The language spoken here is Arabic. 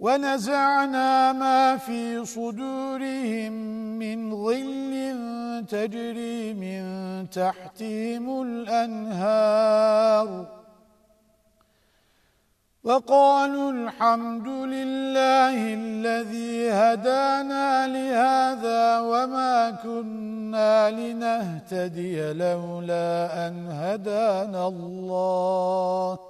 ونزعنا ما في صدورهم من ظل تجري من تحتهم الأنهار. وقالوا الحمد لله الذي هدانا لهذا وما كنا لنهتدي لولا أن هدانا الله.